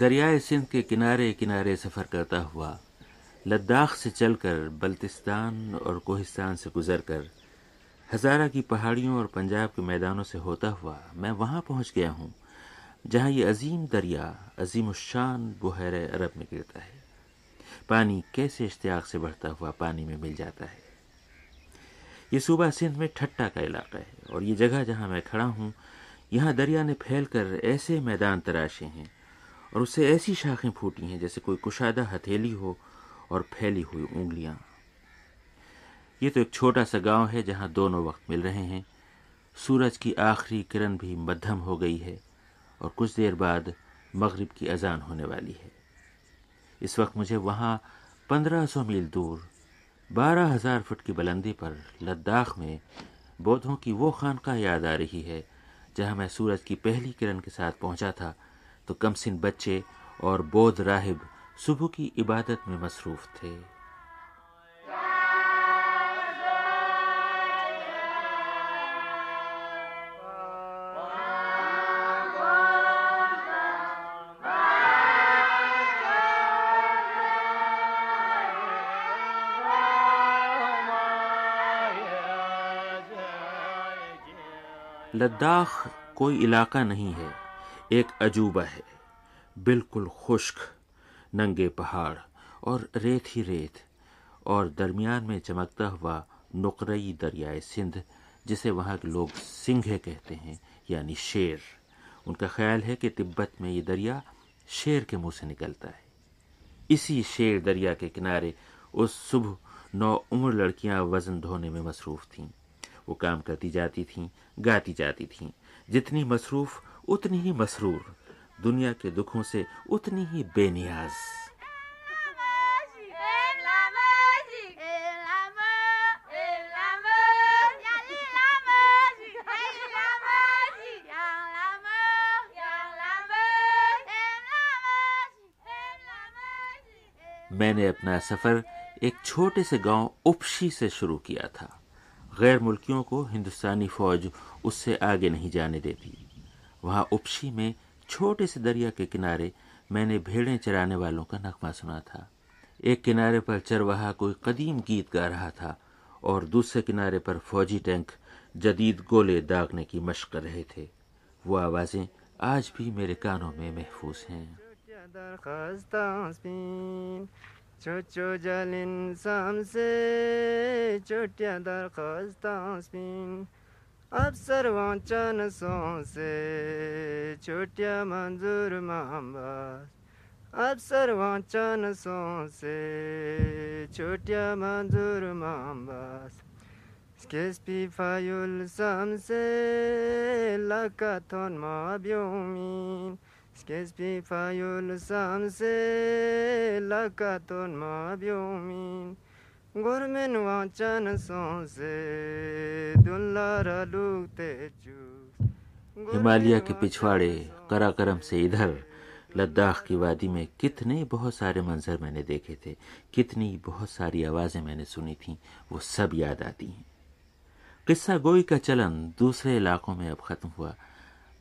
دریائے سندھ کے کنارے کنارے سفر کرتا ہوا، لداخ سے چل کر بلتستان اور کوہستان سے گزر کر ہزارہ کی پہاڑیوں اور پنجاب کے میدانوں سے ہوتا ہوا میں وہاں پہنچ گیا ہوں، جہاں یہ عظیم دریا، عظیم الشان بحیر عرب میں گرتا ہے۔ پانی کیسے اشتیاق سے بڑھتا ہوا پانی میں مل جاتا ہے۔ یہ صوبہ سندھ میں ٹھٹا کا علاقہ ہے اور یہ جگہ جہاں میں کھڑا ہوں، یہاں دریا نے پھیل کر ایسے میدان تراشے ہیں اور اس سے ایسی شاخیں پھوٹی ہیں جیسے کوئی کشادہ ہتھیلی ہو اور پھیلی ہوئی انگلیاں۔ یہ تو ایک چھوٹا سا گاؤں ہے جہاں دونوں وقت مل رہے ہیں۔ سورج کی آخری کرن بھی مدھم ہو گئی ہے اور کچھ دیر بعد مغرب کی اذان ہونے والی ہے۔ اس وقت مجھے وہاں پندرہ سو میل دور، بارہ ہزار فٹ کی بلندی پر لداخ میں بودھوں کی وہ خانقاہ یاد آ رہی ہے جہاں میں سورج کی پہلی کرن کے ساتھ پہنچا تھا۔ تو کمسن بچے اور بودھ راہب صبح کی عبادت میں مصروف تھے۔ لداخ کوئی علاقہ نہیں ہے۔ ایک عجوبہ ہے۔ بالکل خشک ننگے پہاڑ اور ریت ہی ریت اور درمیان میں چمکتا ہوا نقرئی دریائے سندھ، جسے وہاں کے لوگ سنگھے کہتے ہیں یعنی شیر۔ ان کا خیال ہے کہ تبت میں یہ دریا شیر کے منہ سے نکلتا ہے۔ اسی شیر دریا کے کنارے اس صبح نو عمر لڑکیاں وزن دھونے میں مصروف تھیں۔ وہ کام کرتی جاتی تھیں، گاتی جاتی تھیں۔ جتنی مصروف، اتنی ہی مسرور۔ دنیا کے دکھوں سے اتنی ہی بے نیاز۔ میں نے اپنا سفر ایک چھوٹے سے گاؤں اپشی سے شروع کیا تھا۔ غیر ملکیوں کو ہندوستانی فوج اس سے آگے نہیں جانے دیتی۔ وہاں اپشی میں چھوٹے سے دریا کے کنارے میں نے بھیڑیں چرانے والوں کا نغمہ سنا تھا۔ ایک کنارے پر چرواہا کوئی قدیم گیت گا رہا تھا اور دوسرے کنارے پر فوجی ٹینک جدید گولے داغنے کی مشق کر رہے تھے۔ وہ آوازیں آج بھی میرے کانوں میں محفوظ ہیں۔ چوچو جلن سام سے چوٹیا درخواست اب سروانچن سو سے چوٹیا منظور محمد اب سروانچن سو سے چوٹیا منظور محمد کیس پی فایول سام سے لکا تھون ما بیومین سکیس فایول سام سے لکاتون ما بیومین گورمن وانچان سون سے دلارا لوگتے چوس ہمالیہ کے پچھواڑے کرا کرم سے ادھر۔ لداخ کی وادی میں کتنے بہت سارے منظر میں نے دیکھے تھے۔ کتنی بہت ساری آوازیں میں نے سنی تھیں۔ وہ سب یاد آتی ہیں۔ قصہ گوئی کا چلن دوسرے علاقوں میں اب ختم ہوا۔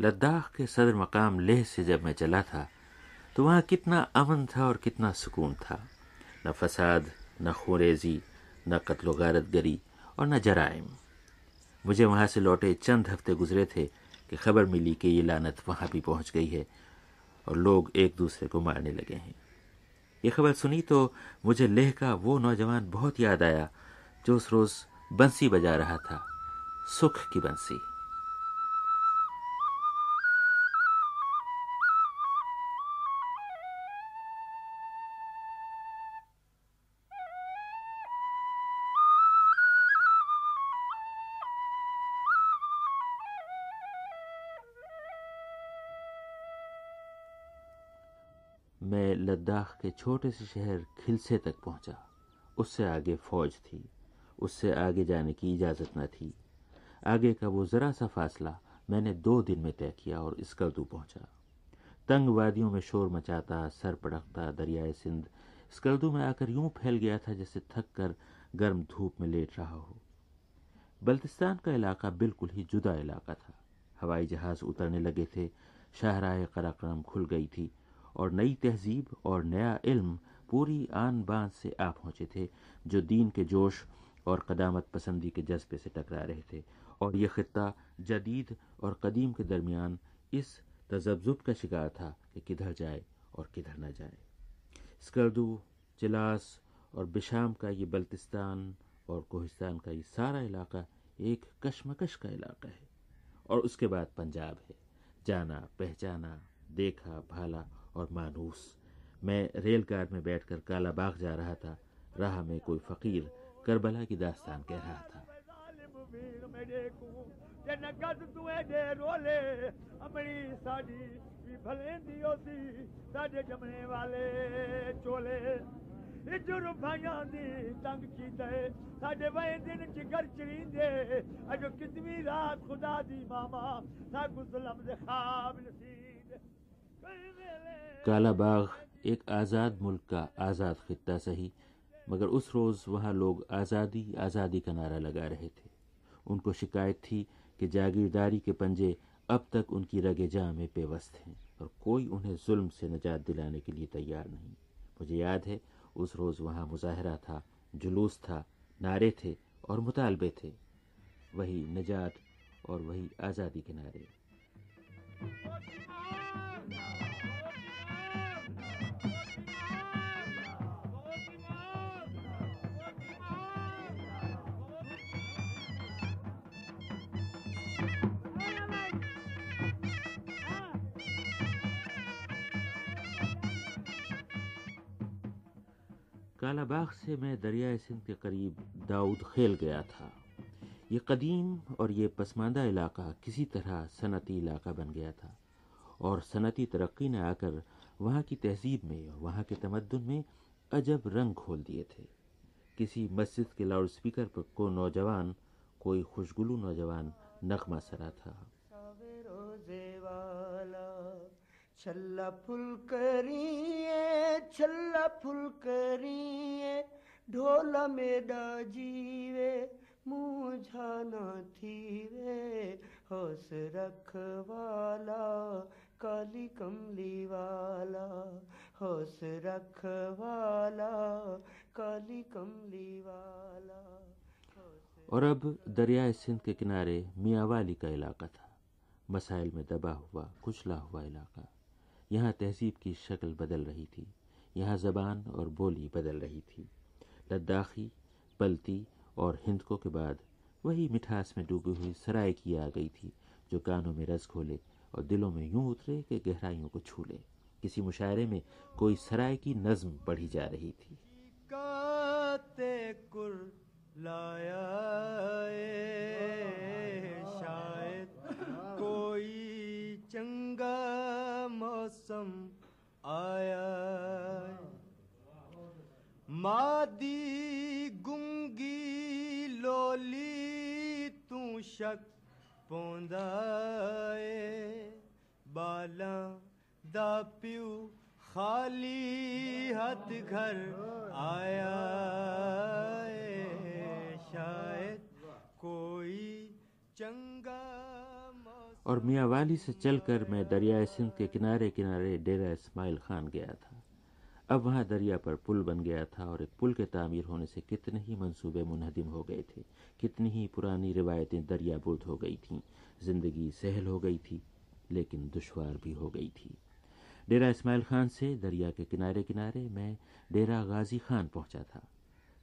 لداخ کے صدر مقام لیہ سے جب میں چلا تھا، تو وہاں کتنا امن تھا اور کتنا سکون تھا۔ نہ فساد، نہ خوریزی نہ قتل و غارت گری اور نہ جرائم۔ مجھے وہاں سے لوٹے چند ہفتے گزرے تھے کہ خبر ملی کہ یہ لانت وہاں بھی پہنچ گئی ہے اور لوگ ایک دوسرے کو مارنے لگے ہیں۔ یہ خبر سنی تو مجھے لیہ کا وہ نوجوان بہت یاد آیا جو اس روز بنسی بجا رہا تھا، سکھ کی بنسی۔ میں لداخ کے چھوٹے سے شہر کھلسے تک پہنچا۔ اس سے آگے فوج تھی۔ اس سے آگے جانے کی اجازت نہ تھی۔ آگے کا وہ ذرا سا فاصلہ میں نے دو دن میں طے کیا اور اسکردو پہنچا۔ تنگ وادیوں میں شور مچاتا، سر پڑکتا دریائے سندھ اسکردو میں آ کر یوں پھیل گیا تھا جیسے تھک کر گرم دھوپ میں لیٹ رہا ہو۔ بلتستان کا علاقہ بالکل ہی جدا علاقہ تھا۔ ہوائی جہاز اترنے لگے تھے، شاہراہ قراقرم کھل گئی تھی۔ اور نئی تہذیب اور نیا علم پوری آن باندھ سے آ پہنچے تھے، جو دین کے جوش اور قدامت پسندی کے جذبے سے ٹکرا رہے تھے۔ اور یہ خطہ جدید اور قدیم کے درمیان اس تذبذب کا شکار تھا کہ کدھر جائے اور کدھر نہ جائے۔ اسکردو چلاس اور بشام کا یہ بلتستان اور کوہستان کا یہ سارا علاقہ ایک کشمکش کا علاقہ ہے۔ اور اس کے بعد پنجاب ہے۔ جانا، پہچانا، دیکھا، بھالا اور مانوس۔ میں ریل کار میں بیٹھ کر کالا باغ جا رہا تھا۔ راہ میں کوئی فقیر کربلا کی داستان کہہ رہا تھا۔ کالا باغ ایک آزاد ملک کا آزاد خطہ سہی، مگر اس روز وہاں لوگ آزادی آزادی کا نعرہ لگا رہے تھے۔ ان کو شکایت تھی کہ جاگیرداری کے پنجے اب تک ان کی رگ جاں میں پیوست ہیں، اور کوئی انہیں ظلم سے نجات دلانے کے لیے تیار نہیں۔ مجھے یاد ہے، اس روز وہاں مظاہرہ تھا، جلوس تھا، نعرے تھے اور مطالبے تھے۔ وہی نجات اور وہی آزادی کے نعرے۔ کالا باغ سے میں دریائے سندھ کے قریب داؤد خیل گیا تھا۔ یہ قدیم اور یہ پسماندہ علاقہ کسی طرح صنعتی علاقہ بن گیا تھا۔ اور صنعتی ترقی نے آ کر وہاں کی تہذیب میں وہاں کے تمدن میں عجب رنگ کھول دیے تھے۔ کسی مسجد کے لاؤڈ اسپیکر پر کو نوجوان، کوئی خوشگلو نوجوان نغمہ سرا تھا۔ چھلا پھل کریے، چھلا پھل کریے، ڈھولا میڈا جیوے مجھانا تھیوے ہوس رکھ والا، کالی کملی والا ہوس رکھ والا، کالی کملی والا اور اب دریائے سندھ کے کنارے میاں والی کا علاقہ تھا۔ مسائل میں دبا ہوا، کچلا ہوا علاقہ۔ یہاں تہذیب کی شکل بدل رہی تھی۔ یہاں زبان اور بولی بدل رہی تھی۔ لداخی، پلتی اور ہندکوں کے بعد وہی مٹھاس میں ڈوبی ہوئی سرائے کی آ گئی تھی جو کانوں میں رس کھولے اور دلوں میں یوں اترے کہ گہرائیوں کو چھو لے کسی مشاعرے میں کوئی سرائے کی نظم پڑھی جا رہی تھی۔ لایا موسم آیا۔ مادی گنگی شک پوندا بالاں دا پیو خالی ہاتھ گھر آیا شاید کوئی چنگا اور میاں والی سے چل کر میں دریائے سندھ کے کنارے کنارے ڈیرا اسماعیل خان گیا تھا۔ اب وہاں دریا پر پل بن گیا تھا اور ایک پل کے تعمیر ہونے سے کتنے ہی منصوبے منہدم ہو گئے تھے، کتنی ہی پرانی روایتیں دریا برد ہو گئی تھیں، زندگی سہل ہو گئی تھی، لیکن دشوار بھی ہو گئی تھی۔ ڈیرا اسماعیل خان سے دریا کے کنارے کنارے میں ڈیرا غازی خان پہنچا تھا۔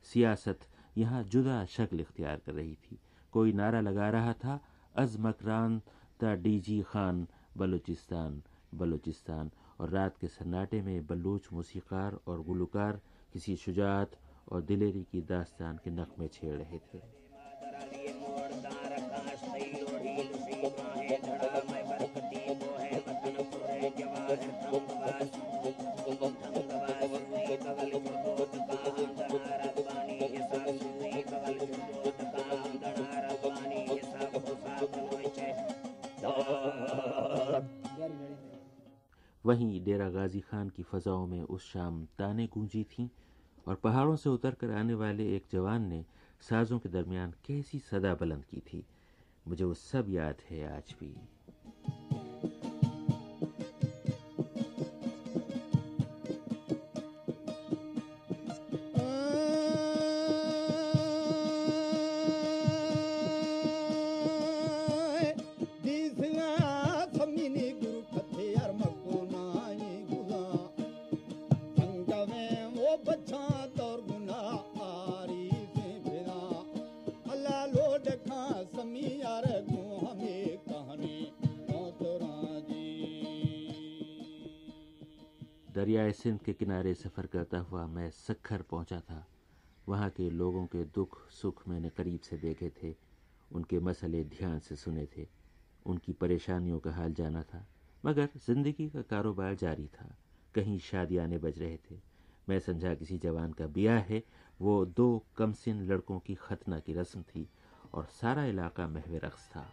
سیاست یہاں جدا شکل اختیار کر رہی تھی۔ کوئی نعرہ لگا رہا تھا، از مکران تا ڈی جی خان، بلوچستان بلوچستان۔ اور رات کے سناٹے میں بلوچ موسیقار اور گلوکار کسی شجاعت اور دلیری کی داستان کے نغمے چھیڑ رہے تھے۔ وہیں ڈیرہ غازی خان کی فضاؤں میں اس شام تانے گونجی تھیں اور پہاڑوں سے اتر کر آنے والے ایک جوان نے سازوں کے درمیان کیسی صدا بلند کی تھی، مجھے وہ سب یاد ہے آج بھی۔ دریائے سندھ کے کنارے سفر کرتا ہوا میں سکھر پہنچا تھا۔ وہاں کے لوگوں کے دکھ سکھ میں نے قریب سے دیکھے تھے۔ ان کے مسئلے دھیان سے سنے تھے۔ ان کی پریشانیوں کا حال جانا تھا۔ مگر زندگی کا کاروبار جاری تھا۔ کہیں شادیانے بج رہے تھے۔ میں سمجھا کسی جوان کا بیاہ ہے۔ وہ دو کمسن لڑکوں کی ختنہ کی رسم تھی اور سارا علاقہ محو رقص تھا۔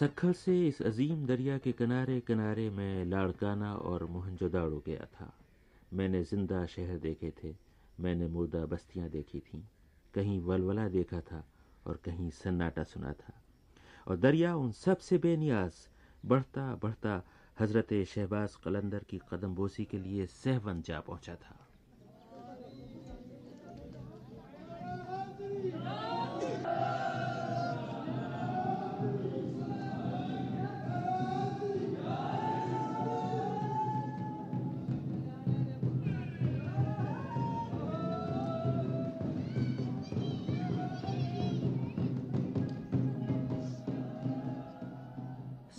سکھر سے اس عظیم دریا کے کنارے کنارے میں لاڑکانہ اور موہنجو داڑو گیا تھا۔ میں نے زندہ شہر دیکھے تھے، میں نے مردہ بستیاں دیکھی تھیں۔ کہیں ولولہ دیکھا تھا اور کہیں سناٹا سنا تھا۔ اور دریا ان سب سے بے نیاز، بڑھتا بڑھتا حضرت شہباز قلندر کی قدم بوسی کے لیے سہون جا پہنچا تھا۔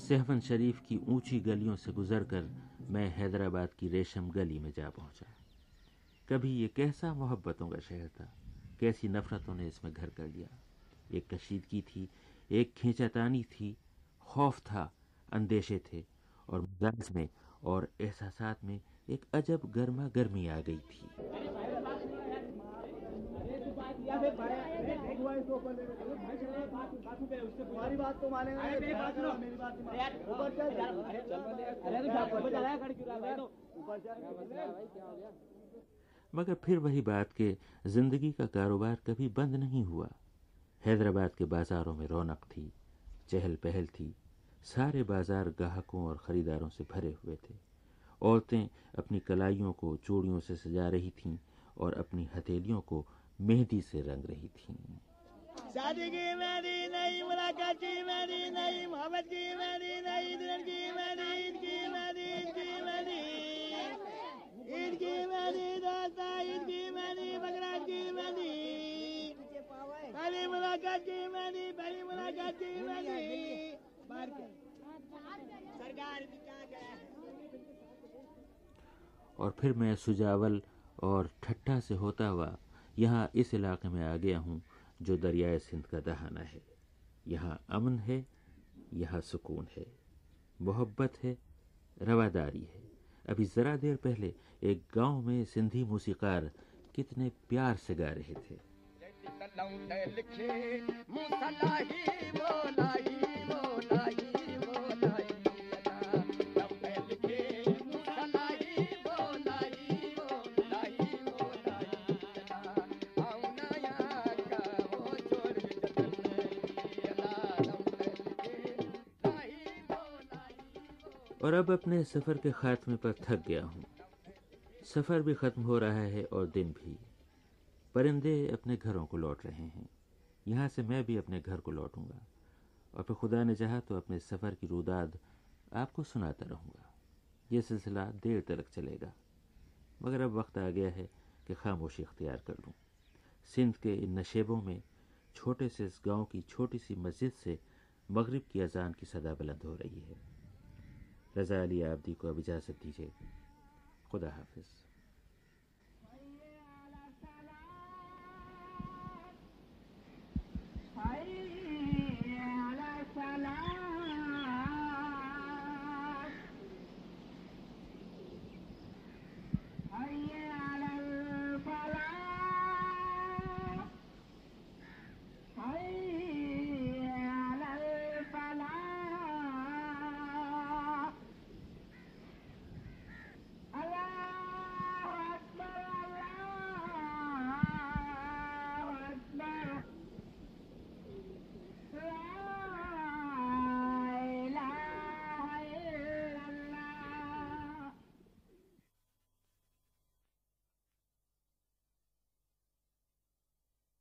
سہون شریف کی اونچی گلیوں سے گزر کر میں حیدرآباد کی ریشم گلی میں جا پہنچا۔ کبھی یہ کیسا محبتوں کا شہر تھا، کیسی نفرتوں نے اس میں گھر کر لیا۔ ایک کشیدگی تھی، ایک کھینچا تانی تھی، خوف تھا، اندیشے تھے، اور مزاج میں اور احساسات میں ایک عجب گرما گرمی آ گئی تھی۔ مگر پھر وہی بات کہ زندگی کا کاروبار کبھی بند نہیں ہوا۔ حیدرآباد کے بازاروں میں رونق تھی چہل پہل تھی۔ سارے بازار گاہکوں اور خریداروں سے بھرے ہوئے تھے۔ عورتیں اپنی کلائیوں کو چوڑیوں سے سجا رہی تھیں اور اپنی ہتھیلیوں کو مہندی سے رنگ رہی تھیں۔ شادی کی مہندی ملاقات کی مہندی محبت کی مہندی کی مہندی عید کی مہندی عید کی مہندی عید کی مہندی عید کی مہندی بکرات کی مہندی پہلی ملاقات کی مہندی پہلی ملاقات کی مہندی اور پھر میں سجاول اور ٹھٹھا سے ہوتا ہوا یہاں اس علاقے میں آ گیا ہوں جو دریائے سندھ کا دہانہ ہے۔ یہاں امن ہے، یہاں سکون ہے۔ محبت ہے، رواداری ہے۔ ابھی ذرا دیر پہلے ایک گاؤں میں سندھی موسیقار کتنے پیار سے گا رہے تھے۔ اور اب اپنے سفر کے خاتمے پر تھک گیا ہوں۔ سفر بھی ختم ہو رہا ہے اور دن بھی۔ پرندے اپنے گھروں کو لوٹ رہے ہیں۔ یہاں سے میں بھی اپنے گھر کو لوٹوں گا۔ اور پھر خدا نے چاہا تو اپنے سفر کی روداد آپ کو سناتا رہوں گا۔ یہ سلسلہ دیر تک چلے گا۔ مگر اب وقت آ گیا ہے کہ خاموشی اختیار کر لوں۔ سندھ کے ان نشیبوں میں چھوٹے سے اس گاؤں کی چھوٹی سی مسجد سے مغرب کی اذان کی صدا بلند ہو رہی ہے۔ رضا علی آبدی کو اب اجازت دیجیے خدا حافظ۔